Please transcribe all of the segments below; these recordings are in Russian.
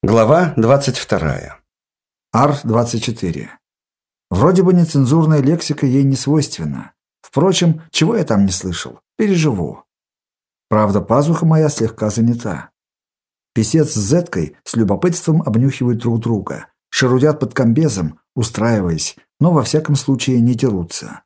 Глава 22. Ар-24. Вроде бы нецензурная лексика ей не свойственна. Впрочем, чего я там не слышал? Переживу. Правда, пазуха моя слегка занята. Песец с Зеткой с любопытством обнюхивают друг друга, шерудят под комбезом, устраиваясь, но во всяком случае не дерутся.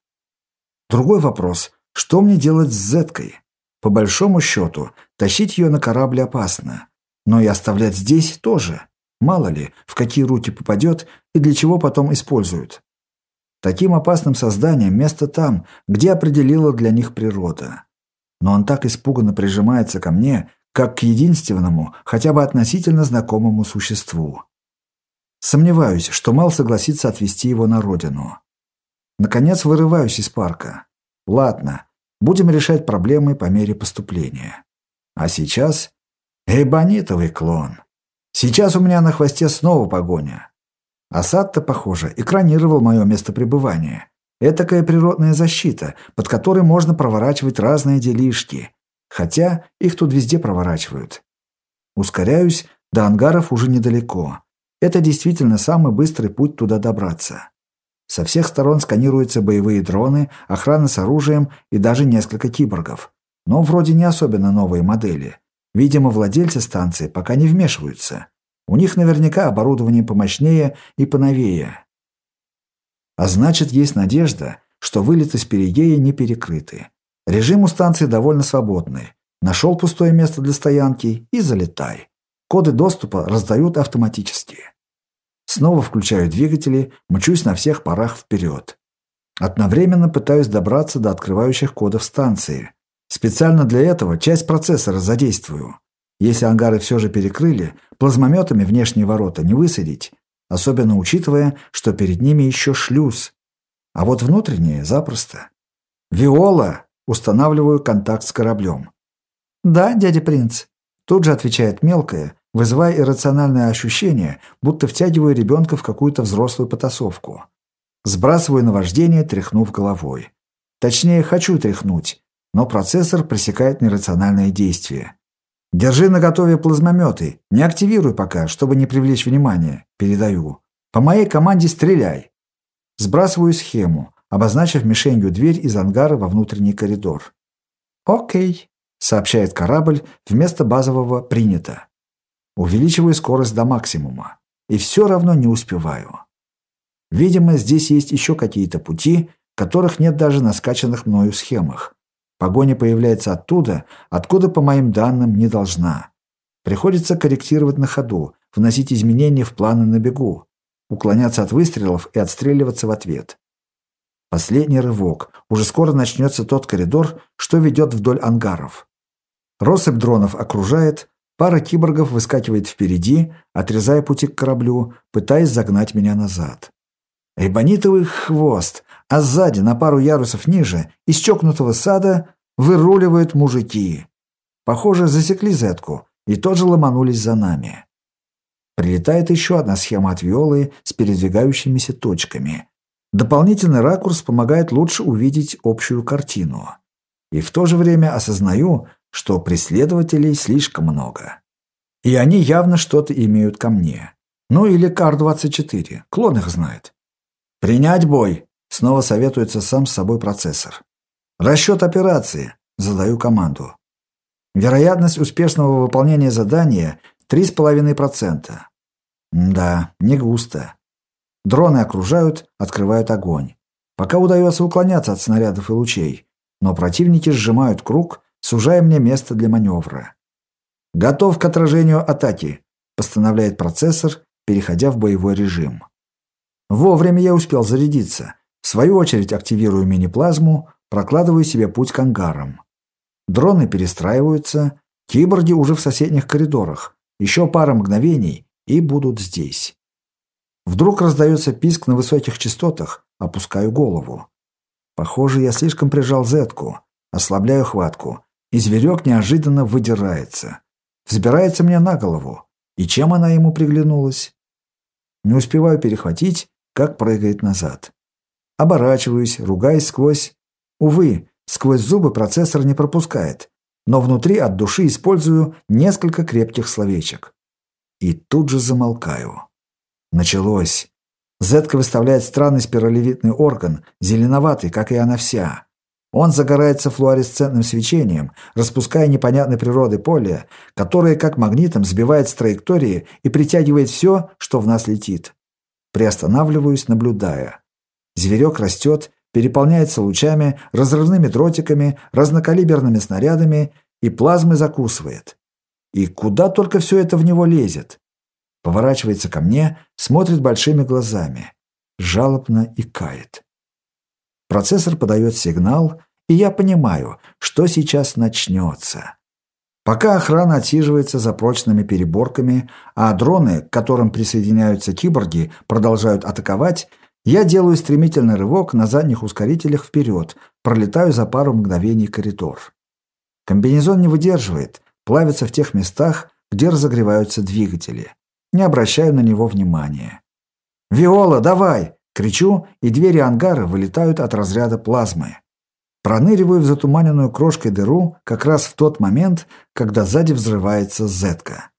Другой вопрос, что мне делать с Зеткой? По большому счету, тащить ее на корабль опасно. Но и оставлять здесь тоже. Мало ли, в какие руки попадет и для чего потом используют. Таким опасным созданием место там, где определила для них природа. Но он так испуганно прижимается ко мне, как к единственному, хотя бы относительно знакомому существу. Сомневаюсь, что Мал согласится отвезти его на родину. Наконец вырываюсь из парка. Ладно, будем решать проблемы по мере поступления. А сейчас Эйбонитовый клон. Сейчас у меня на хвосте снова погоня. Асад-то, похоже, экранировал мое место пребывания. Этакая природная защита, под которой можно проворачивать разные делишки. Хотя их тут везде проворачивают. Ускоряюсь, до ангаров уже недалеко. Это действительно самый быстрый путь туда добраться. Со всех сторон сканируются боевые дроны, охрана с оружием и даже несколько киборгов. Но вроде не особенно новые модели. Видимо, владельцы станции пока не вмешиваются. У них наверняка оборудование помощнее и поновее. А значит, есть надежда, что вылеты с перигея не перекрыты. Режим у станции довольно свободный. Нашел пустое место для стоянки и залетай. Коды доступа раздают автоматически. Снова включаю двигатели, мчусь на всех парах вперед. Одновременно пытаюсь добраться до открывающих кодов станции. Специально для этого часть процессора задействую. Если ангары все же перекрыли, плазмометами внешние ворота не высадить, особенно учитывая, что перед ними еще шлюз. А вот внутренние запросто. «Виола!» – устанавливаю контакт с кораблем. «Да, дядя принц», – тут же отвечает мелкая, вызывая иррациональное ощущение, будто втягиваю ребенка в какую-то взрослую потасовку. Сбрасываю наваждение, тряхнув головой. Точнее, хочу тряхнуть, но процессор пресекает нерациональные действия. «Держи наготове плазмометы. Не активируй пока, чтобы не привлечь внимание. Передаю. По моей команде стреляй». Сбрасываю схему, обозначив мишенью дверь из ангара во внутренний коридор. «Окей», — сообщает корабль, вместо базового «принято». Увеличиваю скорость до максимума. И все равно не успеваю. Видимо, здесь есть еще какие-то пути, которых нет даже на скачанных мною схемах. Погоня появляется оттуда, откуда, по моим данным, не должна. Приходится корректировать на ходу, вносить изменения в планы на бегу, уклоняться от выстрелов и отстреливаться в ответ. Последний рывок. Уже скоро начнется тот коридор, что ведет вдоль ангаров. Россыпь дронов окружает, пара киборгов выскакивает впереди, отрезая пути к кораблю, пытаясь загнать меня назад. Эйбонитовый хвост, а сзади, на пару ярусов ниже, из чокнутого сада выруливают мужики. Похоже, засекли зетку и тоже ломанулись за нами. Прилетает еще одна схема от Виолы с передвигающимися точками. Дополнительный ракурс помогает лучше увидеть общую картину. И в то же время осознаю, что преследователей слишком много. И они явно что-то имеют ко мне. Ну или Кар-24, клон их знает. «Принять бой!» Снова советуется сам с собой процессор. Расчет операции. Задаю команду. Вероятность успешного выполнения задания 3,5%. Да, не густо. Дроны окружают, открывают огонь. Пока удается уклоняться от снарядов и лучей, но противники сжимают круг, сужая мне место для маневра. «Готов к отражению атаки», – постановляет процессор, переходя в боевой режим. Вовремя я успел зарядиться, свою очередь активирую мини-плазму, прокладываю себе путь к ангарам. Дроны перестраиваются, киборги уже в соседних коридорах. Еще пара мгновений и будут здесь. Вдруг раздается писк на высоких частотах, опускаю голову. Похоже, я слишком прижал зетку, ослабляю хватку, и зверек неожиданно выдирается. Взбирается мне на голову. И чем она ему приглянулась? Не успеваю перехватить, как прыгает назад. Оборачиваюсь, ругаясь сквозь... Увы, сквозь зубы процессор не пропускает, но внутри от души использую несколько крепких словечек. И тут же замолкаю. Началось. Зетка выставляет странный спиралевидный орган, зеленоватый, как и она вся. Он загорается флуоресцентным свечением, распуская непонятной природы поле, которое как магнитом сбивает с траектории и притягивает все, что в нас летит. Приостанавливаюсь, наблюдая. Зверек растет, переполняется лучами, разрывными дротиками, разнокалиберными снарядами и плазмой закусывает. И куда только все это в него лезет. Поворачивается ко мне, смотрит большими глазами. Жалобно и кает. Процессор подает сигнал, и я понимаю, что сейчас начнется. Пока охрана отсиживается за прочными переборками, а дроны, к которым присоединяются киборги, продолжают атаковать, я делаю стремительный рывок на задних ускорителях вперед, пролетаю за пару мгновений коридор. Комбинезон не выдерживает, плавится в тех местах, где разогреваются двигатели. Не обращаю на него внимания. «Виола, давай!» Кричу, и двери ангара вылетают от разряда плазмы. Проныриваю в затуманенную крошкой дыру как раз в тот момент, когда сзади взрывается зетка.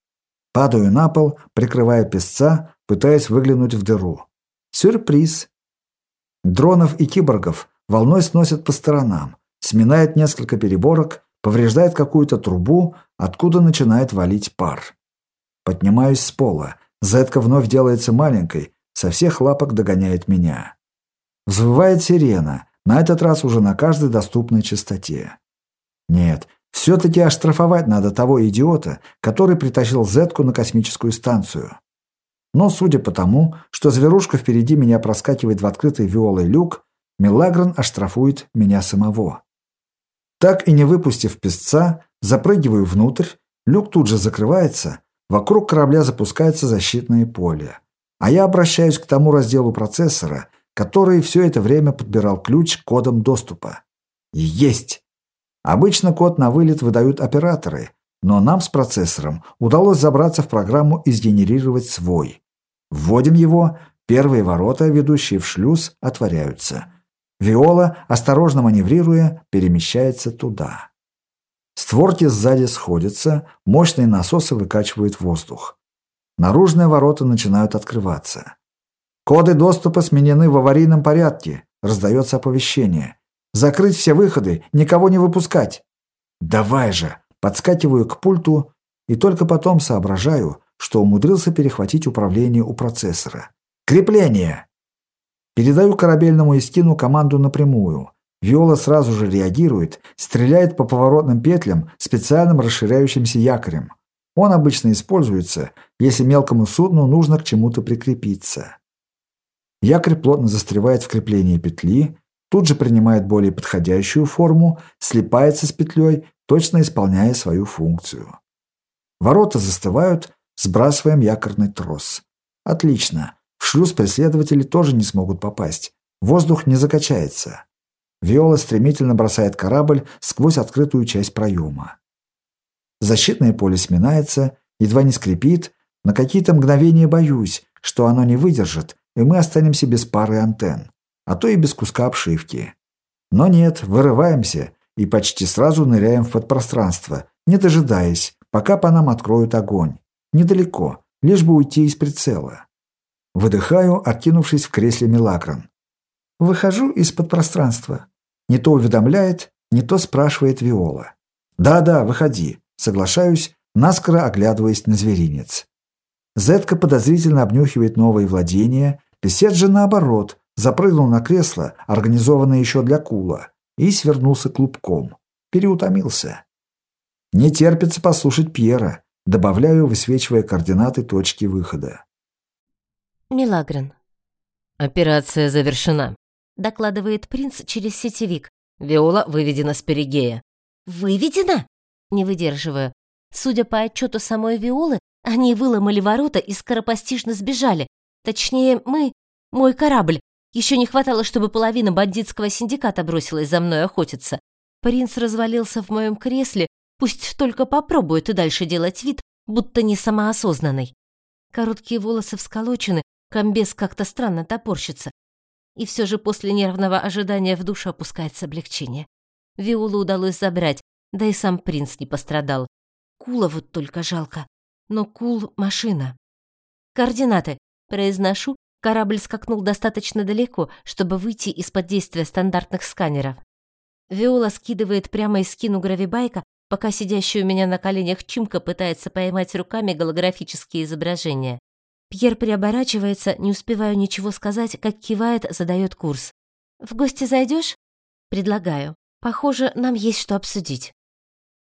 Падаю на пол, прикрывая песца, пытаясь выглянуть в дыру. Сюрприз. Дронов и киборгов волной сносят по сторонам, сминает несколько переборок, повреждает какую-то трубу, откуда начинает валить пар. Поднимаюсь с пола. Зетка вновь делается маленькой, со всех лапок догоняет меня. Взвывает сирена, на этот раз уже на каждой доступной частоте. Нет, все-таки оштрафовать надо того идиота, который притащил Зетку на космическую станцию. Но судя по тому, что зверушка впереди меня проскакивает в открытый виолой люк, Мелагрон оштрафует меня самого. Так и не выпустив песца, запрыгиваю внутрь, люк тут же закрывается, вокруг корабля запускается защитное поле. А я обращаюсь к тому разделу процессора, который все это время подбирал ключ к кодам доступа. Есть! Обычно код на вылет выдают операторы, но нам с процессором удалось забраться в программу и сгенерировать свой. Вводим его, первые ворота, ведущие в шлюз, отворяются. Виола, осторожно маневрируя, перемещается туда. Створки сзади сходятся, мощные насосы выкачивают воздух. Наружные ворота начинают открываться. «Коды доступа сменены в аварийном порядке», — раздается оповещение. «Закрыть все выходы, никого не выпускать». «Давай же!» — подскакиваю к пульту и только потом соображаю, что умудрился перехватить управление у процессора. «Крепление!» Передаю корабельному Искину команду напрямую. Виола сразу же реагирует, стреляет по поворотным петлям специальным расширяющимся якорем. Он обычно используется, если мелкому судну нужно к чему-то прикрепиться. Якорь плотно застревает в креплении петли, тут же принимает более подходящую форму, слипается с петлей, точно исполняя свою функцию. Ворота застывают, сбрасываем якорный трос. Отлично. В шлюз преследователи тоже не смогут попасть. Воздух не закачается. Виола стремительно бросает корабль сквозь открытую часть проема. Защитное поле сминается, едва не скрипит. На какие-то мгновения боюсь, что оно не выдержит, и мы останемся без пары антенн, а то и без куска обшивки. Но нет, вырываемся и почти сразу ныряем в подпространство, не дожидаясь, пока по нам откроют огонь. Недалеко, лишь бы уйти из прицела. Выдыхаю, откинувшись в кресле Милакрон. Выхожу из-под пространства. Не то уведомляет, не то спрашивает Виола. «Да-да, выходи. Соглашаюсь, наскоро оглядываясь на зверинец. Зетка подозрительно обнюхивает новые владения, писец же наоборот, запрыгнул на кресло, организованное еще для кула, и свернулся клубком. Переутомился. Не терпится послушать Пьера, добавляю, высвечивая координаты точки выхода. Милагрен. Операция завершена. Докладывает принц через сетевик. Виола выведена с перигея. Выведена? Не выдерживаю. Судя по отчету самой Виолы, они выломали ворота и скоропостижно сбежали. Точнее, мы, мой корабль. Еще не хватало, чтобы половина бандитского синдиката бросилась за мной охотиться. Принц развалился в моем кресле, пусть только попробует и дальше делать вид, будто не самоосознанный. Короткие волосы всколочены, комбез как-то странно топорщится. И все же после нервного ожидания в душу опускается облегчение. Виолу удалось забрать, да и сам принц не пострадал. Кула вот только жалко. Но Кул — машина. Координаты. Произношу, корабль скакнул достаточно далеко, чтобы выйти из-под действия стандартных сканеров. Виола скидывает прямо из скину гравибайка, пока сидящий у меня на коленях Чимка пытается поймать руками голографические изображения. Пьер переоборачивается, не успеваю ничего сказать, как кивает, задает курс. «В гости зайдешь? «Предлагаю. Похоже, нам есть что обсудить».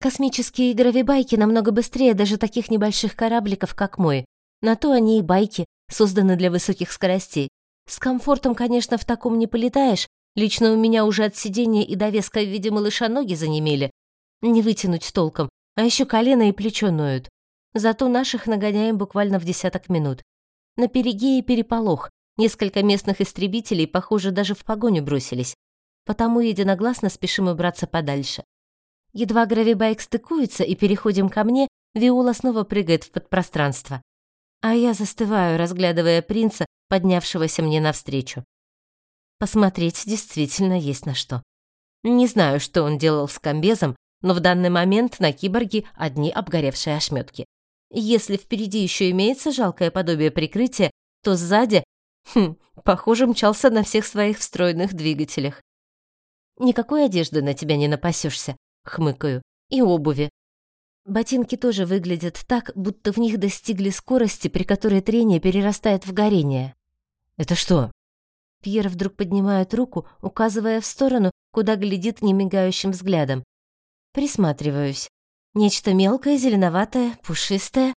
Космические гравибайки намного быстрее даже таких небольших корабликов, как мой. На то они и байки, созданы для высоких скоростей. С комфортом, конечно, в таком не полетаешь. Лично у меня уже от сидения и довеска в виде малыша ноги занемели. Не вытянуть толком, а еще колено и плечо ноют. Зато наших нагоняем буквально в десяток минут. На перигее переполох. Несколько местных истребителей, похоже, даже в погоню бросились. Потому единогласно спешим убраться подальше. Едва гравибайк стыкуется и переходим ко мне, Виола снова прыгает в подпространство. А я застываю, разглядывая принца, поднявшегося мне навстречу. Посмотреть действительно есть на что. Не знаю, что он делал с комбезом, но в данный момент на киборге одни обгоревшие ошметки. Если впереди еще имеется жалкое подобие прикрытия, то сзади, хм, похоже, мчался на всех своих встроенных двигателях. «Никакой одежды на тебя не напасешься», — хмыкаю, — «и обуви. Ботинки тоже выглядят так, будто в них достигли скорости, при которой трение перерастает в горение. «Это что?» Пьер вдруг поднимает руку, указывая в сторону, куда глядит немигающим взглядом. Присматриваюсь. Нечто мелкое, зеленоватое, пушистое.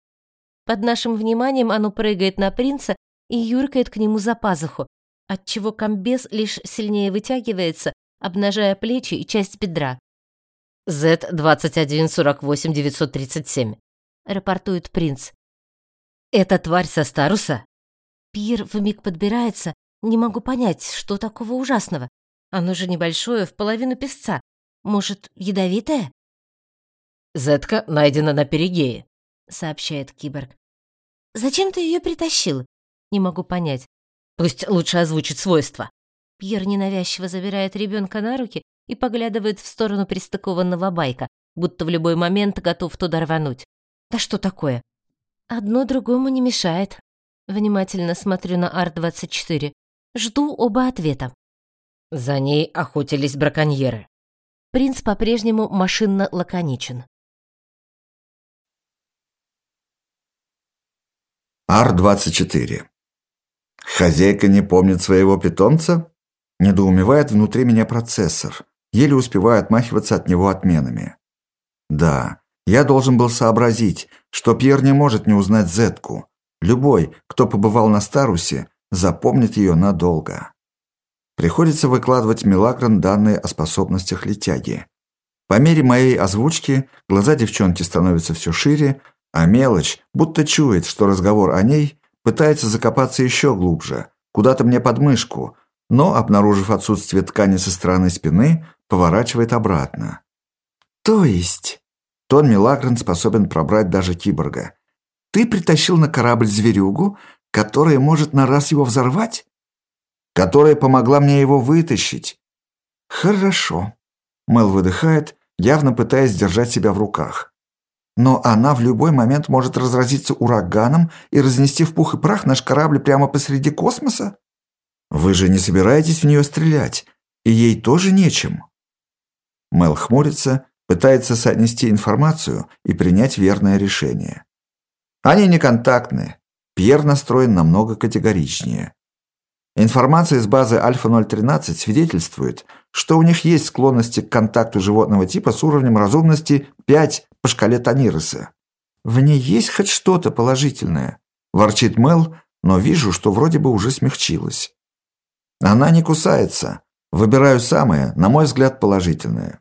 Под нашим вниманием оно прыгает на принца и юркает к нему за пазуху, отчего комбез лишь сильнее вытягивается, обнажая плечи и часть бедра. Z-2148-937», — рапортует принц. «Это тварь со Старуса?» Пир вмиг подбирается, не могу понять, что такого ужасного. Оно же небольшое, в половину песца. Может, ядовитое? «Зетка найдена на перигее», — сообщает киборг. «Зачем ты ее притащил?» Не могу понять. «Пусть лучше озвучит свойства». Пьер ненавязчиво забирает ребенка на руки и поглядывает в сторону пристыкованного байка, будто в любой момент готов туда рвануть. Да что такое? Одно другому не мешает. Внимательно смотрю на Ар-24. Жду оба ответа. За ней охотились браконьеры. Принц по-прежнему машинно лаконичен. Ар-24. Хозяйка не помнит своего питомца? Недоумевает внутри меня процессор еле успеваю отмахиваться от него отменами. Да, я должен был сообразить, что Пьер не может не узнать Зетку. Любой, кто побывал на Старусе, запомнит ее надолго. Приходится выкладывать Милакрон данные о способностях летяги. По мере моей озвучки глаза девчонки становятся все шире, а мелочь, будто чует, что разговор о ней, пытается закопаться еще глубже, куда-то мне под мышку, но, обнаружив отсутствие ткани со стороны спины, поворачивает обратно. То есть, Тон Милагрен способен пробрать даже киборга. Ты притащил на корабль зверюгу, которая может на раз его взорвать? Которая помогла мне его вытащить? Хорошо. Мэл выдыхает, явно пытаясь держать себя в руках. Но она в любой момент может разразиться ураганом и разнести в пух и прах наш корабль прямо посреди космоса? Вы же не собираетесь в нее стрелять, и ей тоже нечем. Мел хмурится, пытается соотнести информацию и принять верное решение. Они не контактны. Пьер настроен намного категоричнее. Информация из базы Альфа-013 свидетельствует, что у них есть склонности к контакту животного типа с уровнем разумности 5 по шкале Танироса. В ней есть хоть что-то положительное, ворчит Мел, но вижу, что вроде бы уже смягчилась. Она не кусается. Выбираю самое, на мой взгляд, положительное.